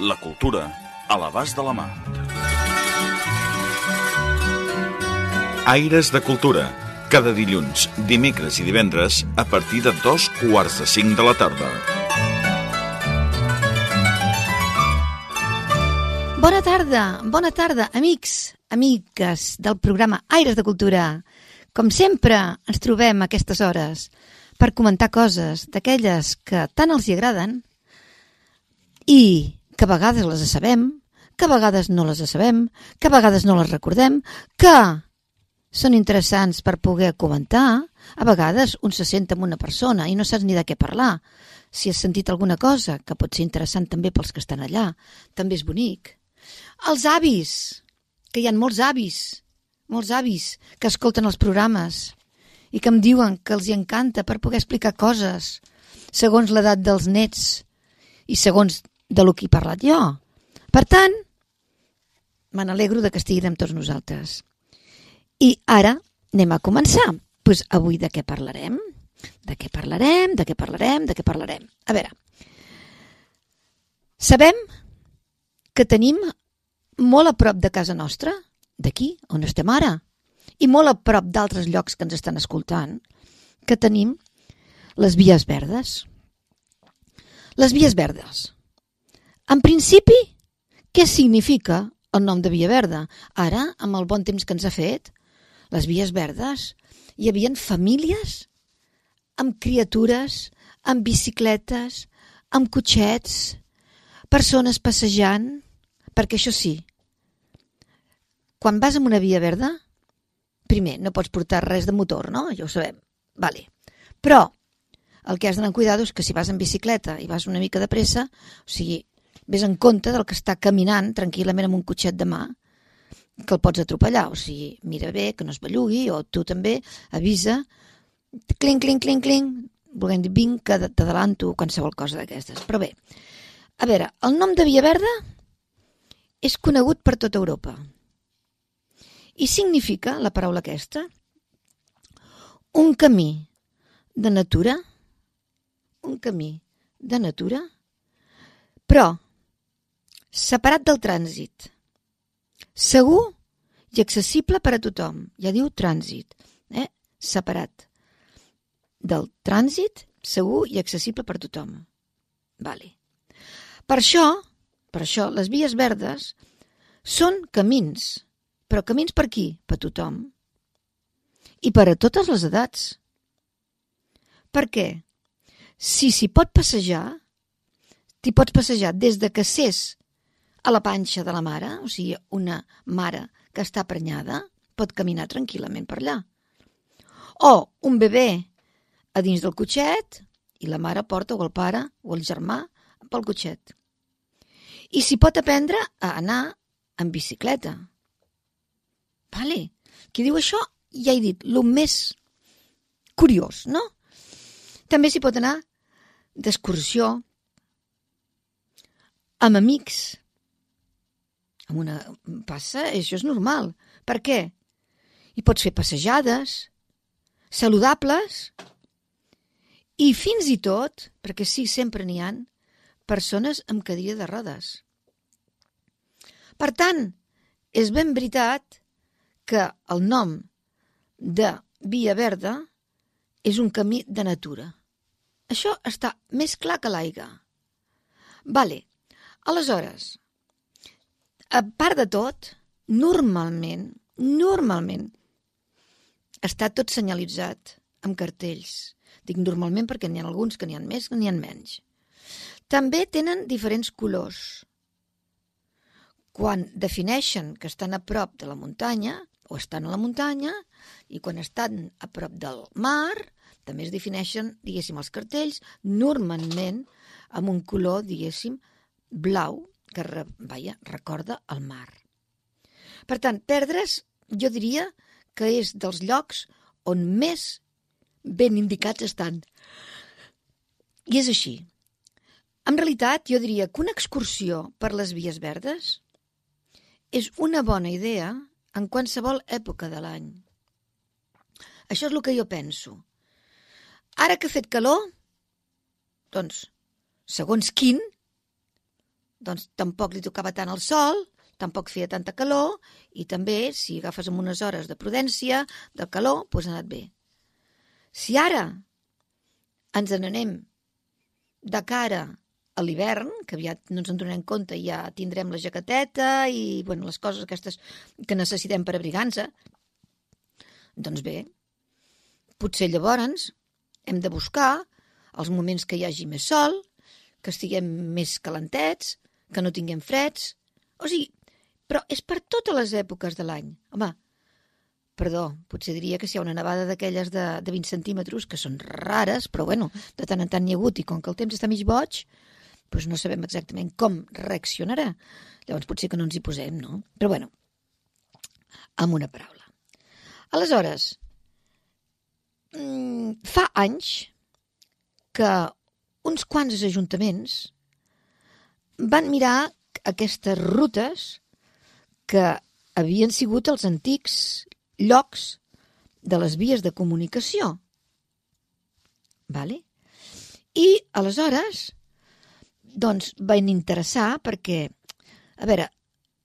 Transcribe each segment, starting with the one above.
La cultura a l'abast de la mà. Aires de Cultura. Cada dilluns, dimecres i divendres a partir de dos quarts de cinc de la tarda. Bona tarda, bona tarda, amics, amigues del programa Aires de Cultura. Com sempre, ens trobem a aquestes hores per comentar coses d'aquelles que tant els hi agraden i que a vegades les sabem, que a vegades no les sabem, que a vegades no les recordem, que són interessants per poder comentar. A vegades un se sent amb una persona i no saps ni de què parlar. Si has sentit alguna cosa que pot ser interessant també pels que estan allà, també és bonic. Els avis, que hi ha molts avis, molts avis que escolten els programes i que em diuen que els hi encanta per poder explicar coses segons l'edat dels nets i segons de lo que he parlat jo. Per tant, me n'alegro que estiguin amb tots nosaltres. I ara anem a començar. Pues avui de què parlarem? De què parlarem? De què parlarem? De què parlarem? A veure, sabem que tenim molt a prop de casa nostra, d'aquí, on estem ara, i molt a prop d'altres llocs que ens estan escoltant, que tenim les vies verdes. Les vies verdes. En principi, què significa el nom de Via Verda? Ara, amb el bon temps que ens ha fet, les vies verdes, hi havien famílies amb criatures, amb bicicletes, amb cotxets, persones passejant, perquè això sí, quan vas amb una via verda, primer, no pots portar res de motor, no? Ja ho sabem. Vale. Però el que has d'anar amb cuidado és que si vas en bicicleta i vas una mica de pressa, o sigui, ves en compte del que està caminant tranquil·lament amb un cotxet de mà, que el pots atropellar. O sigui, mira bé, que no es bellugui, o tu també avisa, clinc, clinc, clinc, clinc, volent dir vinc, que t'adalanto, qualsevol cosa d'aquestes. Però bé, a veure, el nom de Via Verda és conegut per tota Europa. I significa, la paraula aquesta, un camí de natura, un camí de natura, però separat del trànsit, segur i accessible per a tothom. Ja diu trànsit, eh? separat del trànsit, segur i accessible per a tothom. Vale. Per això, per això, les vies verdes són camins, però camins per qui? Per tothom. I per a totes les edats. Per què? Si s'hi pot passejar, t'hi pots passejar des de que s'és a la panxa de la mare, o sigui, una mare que està prenyada, pot caminar tranquil·lament per allà. O un bebè a dins del cotxet i la mare porta o el pare o el germà pel cotxet. I s'hi pot aprendre a anar en bicicleta. Vale. Qui diu això, ja he dit, el més curiós, no? També s'hi pot anar d'excursió amb amics. Amb una passa, això és normal. Per què? Hi pots fer passejades, saludables, i fins i tot, perquè sí, sempre n'hi han, persones amb cadira de rodes. Per tant, és ben veritat que el nom de Via Verda és un camí de natura. Això està més clar que l'aigua. Vale. Aleshores, a part de tot, normalment, normalment, està tot senyalitzat amb cartells. Dic normalment perquè n'hi ha alguns que n'hi ha més que n'hi ha menys. També tenen diferents colors. Quan defineixen que estan a prop de la muntanya, o estan a la muntanya, i quan estan a prop del mar, també es defineixen, diguéssim, els cartells, normalment amb un color, diguéssim, blau, que re, vaja, recorda el mar. Per tant, perdre's, jo diria que és dels llocs on més ben indicats estan. I és així. En realitat, jo diria que una excursió per les vies verdes és una bona idea en qualsevol època de l'any. Això és el que jo penso. Ara que ha fet calor, doncs, segons quin, doncs tampoc li tocava tant el sol, tampoc feia tanta calor, i també, si agafes amb unes hores de prudència, del calor, doncs ha anat bé. Si ara ens n'anem de cara a l'hivern, que aviat no ens en donem compte ja tindrem la jaqueteta i bueno, les coses aquestes que necessitem per abrigar-nos, doncs bé, potser llavors hem de buscar els moments que hi hagi més sol, que estiguem més calentets, que no tinguem freds... O sigui, però és per totes les èpoques de l'any. Home, perdó, potser diria que si hi ha una nevada d'aquelles de, de 20 centímetres, que són rares, però bueno, de tant en tant n'hi ha hagut, i com que el temps està mig boig, doncs no sabem exactament com reaccionarà. Llavors potser que no ens hi posem, no? Però bueno, amb una paraula. Aleshores, mm, fa anys que uns quants ajuntaments van mirar aquestes rutes que havien sigut els antics llocs de les vies de comunicació. Vale? I aleshores doncs van interessar perquè, a veure,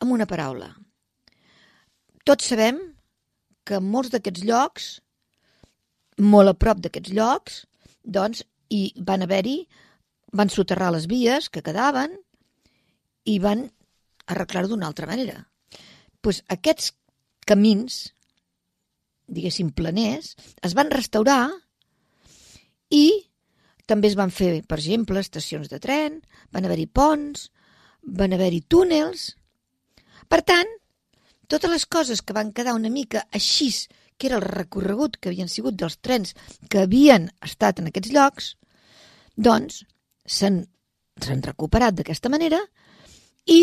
amb una paraula, tots sabem que molts d'aquests llocs, molt a prop d'aquests llocs, doncs hi van haver-hi, van soterrar les vies que quedaven i van arreglar-ho d'una altra manera. pues aquests camins, diguéssim, planers, es van restaurar i també es van fer, per exemple, estacions de tren, van haver-hi ponts, van haver-hi túnels... Per tant, totes les coses que van quedar una mica així, que era el recorregut que havien sigut dels trens que havien estat en aquests llocs, doncs s'han recuperat d'aquesta manera i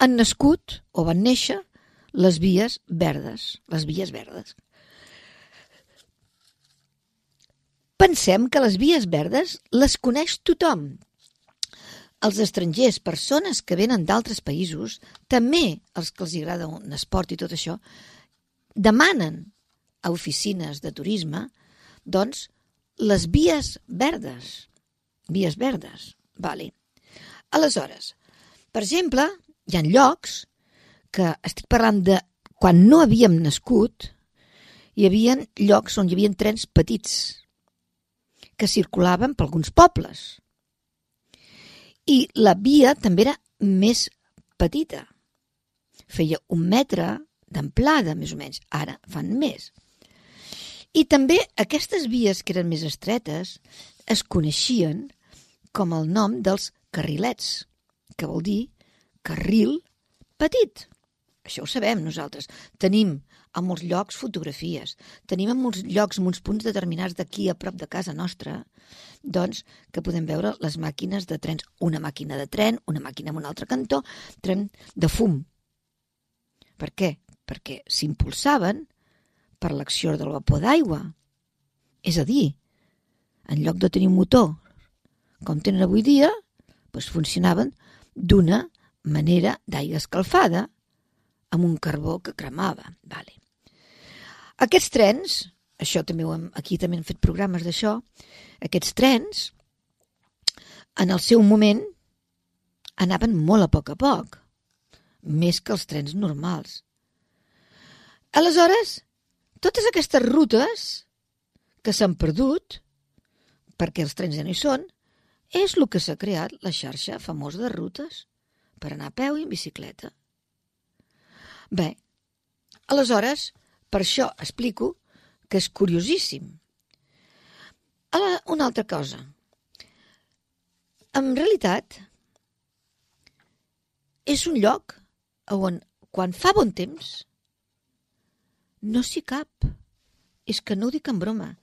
han nascut o van néixer les vies verdes, les vies verdes. Pensem que les vies verdes les coneix tothom. Els estrangers, persones que venen d'altres països, també els que els agrada un esport i tot això, demanen a oficines de turisme, doncs, les vies verdes. Vies verdes, vale. Aleshores, per exemple, hi ha llocs que estic parlant de quan no havíem nascut, hi havia llocs on hi havia trens petits, que circulaven per alguns pobles. I la via també era més petita. Feia un metre d'amplada, més o menys. Ara fan més. I també aquestes vies que eren més estretes es coneixien com el nom dels carrilets, que vol dir carril petit. Això ho sabem nosaltres. Tenim a molts llocs fotografies. Tenim en molts llocs, en uns punts determinats d'aquí a prop de casa nostra, doncs que podem veure les màquines de trens. Una màquina de tren, una màquina en un altre cantó, tren de fum. Per què? Perquè s'impulsaven per l'acció del vapor d'aigua. És a dir, en lloc de tenir motor com tenen avui dia, doncs funcionaven d'una manera d'aigua escalfada amb un carbó que cremava. Vale. Aquests trens, això també ho hem, aquí també hem fet programes d'això, aquests trens, en el seu moment, anaven molt a poc a poc, més que els trens normals. Aleshores, totes aquestes rutes que s'han perdut, perquè els trens ja no hi són, és el que s'ha creat la xarxa famosa de rutes per anar a peu i en bicicleta. Bé, aleshores, per això explico que és curiosíssim. Ara, una altra cosa. En realitat, és un lloc on, quan fa bon temps, no s'hi cap. És que no ho dic en broma.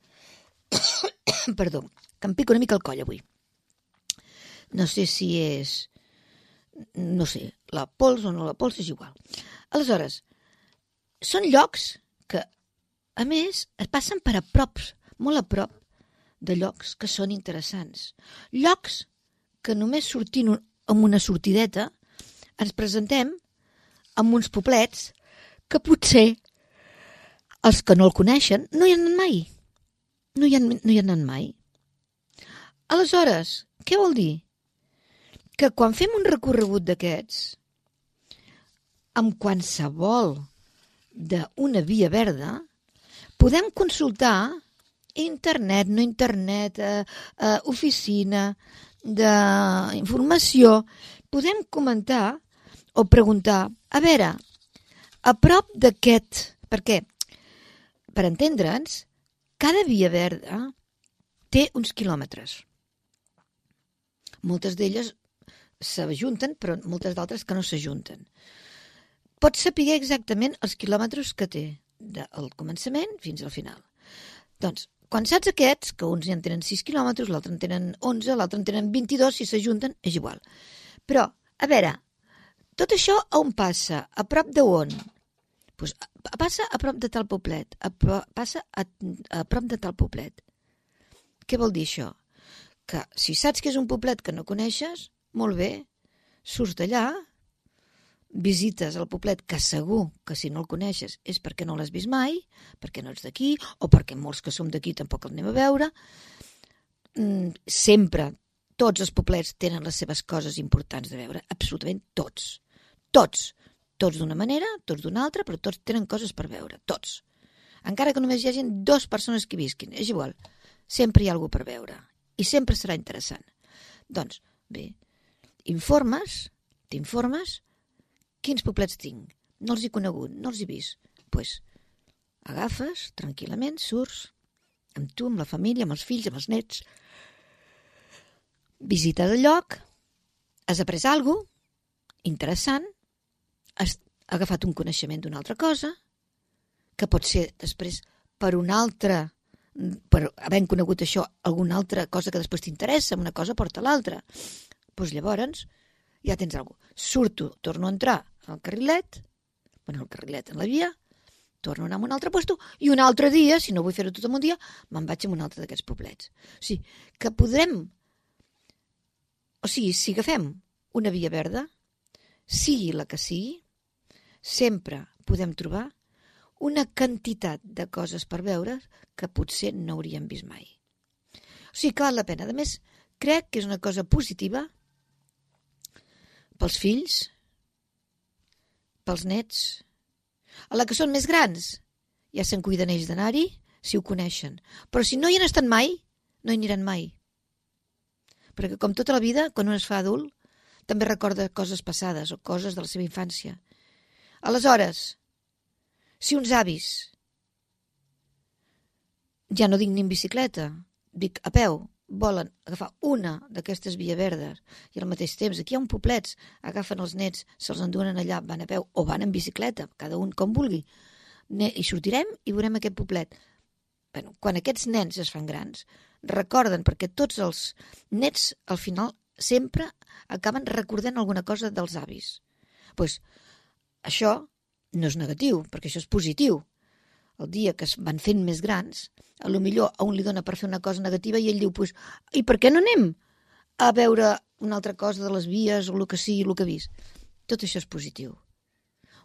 Perdó, que em pico una mica el coll avui. No sé si és no sé, la pols o no la pols és igual. Aleshores, són llocs que, a més, es passen per a props, molt a prop de llocs que són interessants. Llocs que només sortint amb una sortideta ens presentem amb uns poblets que potser els que no el coneixen no hi han anat mai. No hi han, no hi han anat mai. Aleshores, què vol dir? Que quan fem un recorregut d'aquests, amb qualsevol d'una via verda, podem consultar internet, no internet, eh, eh, oficina d'informació, podem comentar o preguntar, a veure, a prop d'aquest, perquè, per entendre'ns, cada via verda té uns quilòmetres. Moltes d'elles s'ajunten, però moltes d'altres que no s'ajunten. Pots saber exactament els quilòmetres que té del començament fins al final. Doncs, quan saps aquests, que uns en tenen 6 quilòmetres, l'altre en tenen 11, l'altre en tenen 22, si s'ajunten, és igual. Però, a veure, tot això on passa? A prop de on? Pues, passa a prop de tal poblet, a, passa a, a prop de tal poblet. Què vol dir això? Que si saps que és un poblet que no coneixes, molt bé, surts d'allà, visites el poblet que segur que si no el coneixes és perquè no l'has vist mai, perquè no ets d'aquí, o perquè molts que som d'aquí tampoc el anem a veure. Mm, sempre, tots els poblets tenen les seves coses importants de veure, absolutament tots. Tots. Tots d'una manera, tots d'una altra, però tots tenen coses per veure, tots. Encara que només hi hagi dues persones que visquin, és igual. Sempre hi ha algú per veure. I sempre serà interessant. Doncs, bé, informes, t'informes, quins poblets tinc? No els he conegut, no els he vist. Doncs pues, agafes, tranquil·lament, surts, amb tu, amb la família, amb els fills, amb els nets, visites el lloc, has après alguna cosa interessant, has agafat un coneixement d'una altra cosa, que pot ser després per una altra, per havent conegut això, alguna altra cosa que després t'interessa, una cosa porta l'altra doncs llavors ja tens alguna cosa. Surto, torno a entrar al carrilet, bueno, al carrilet, en la via, torno a anar a un altre puesto i un altre dia, si no vull fer-ho tot en un dia, me'n vaig a un altre d'aquests poblets. O sigui, que podrem... O sigui, si agafem una via verda, sigui la que sigui, sempre podem trobar una quantitat de coses per veure que potser no hauríem vist mai. O sigui que val la pena. A més, crec que és una cosa positiva pels fills, pels nets, a la que són més grans, ja se'n cuiden ells d'anar-hi, si ho coneixen. Però si no hi han estat mai, no hi aniran mai. Perquè com tota la vida, quan un es fa adult, també recorda coses passades o coses de la seva infància. Aleshores, si uns avis, ja no dic ni en bicicleta, dic a peu, volen agafar una d'aquestes via verdes i al mateix temps aquí hi ha un poblets, agafen els nets, se'ls enduen allà, van a peu o van en bicicleta, cada un com vulgui, i sortirem i veurem aquest poblet. Bueno, quan aquests nens es fan grans, recorden, perquè tots els nets al final sempre acaben recordant alguna cosa dels avis. Pues, això no és negatiu, perquè això és positiu el dia que es van fent més grans, a lo millor a un li dona per fer una cosa negativa i ell diu, pues, i per què no anem a veure una altra cosa de les vies o el que sigui, el que ha vist? Tot això és positiu.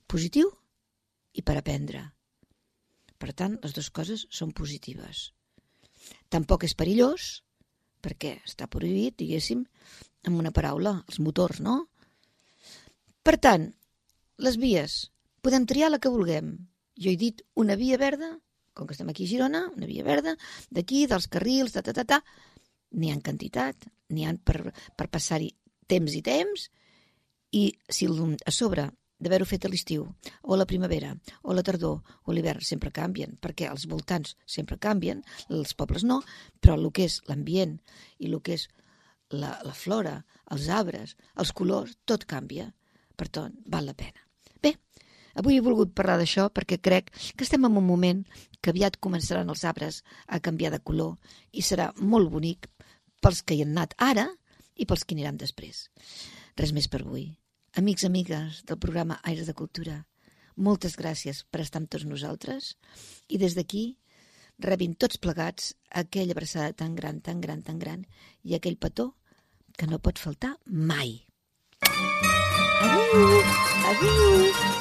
Positiu i per aprendre. Per tant, les dues coses són positives. Tampoc és perillós, perquè està prohibit, diguéssim, amb una paraula, els motors, no? Per tant, les vies, podem triar la que vulguem, jo he dit una via verda, com que estem aquí a Girona, una via verda, d'aquí, dels carrils, ta, ta, ta, ta, n'hi ha quantitat, n'hi ha per, per passar-hi temps i temps, i si a sobre d'haver-ho fet a l'estiu, o a la primavera, o a la tardor, o a l'hivern, sempre canvien, perquè els voltants sempre canvien, els pobles no, però el que és l'ambient i el que és la, la flora, els arbres, els colors, tot canvia. Per tant, val la pena. Bé, Avui he volgut parlar d'això perquè crec que estem en un moment que aviat començaran els arbres a canviar de color i serà molt bonic pels que hi han anat ara i pels que aniran després. Res més per avui. amics, amigues del programa Aires de Cultura, moltes gràcies per estar amb tots nosaltres i des d'aquí rebin tots plegats aquella abraçada tan gran, tan gran, tan gran i aquell petó que no pot faltar mai. Adéu, adéu,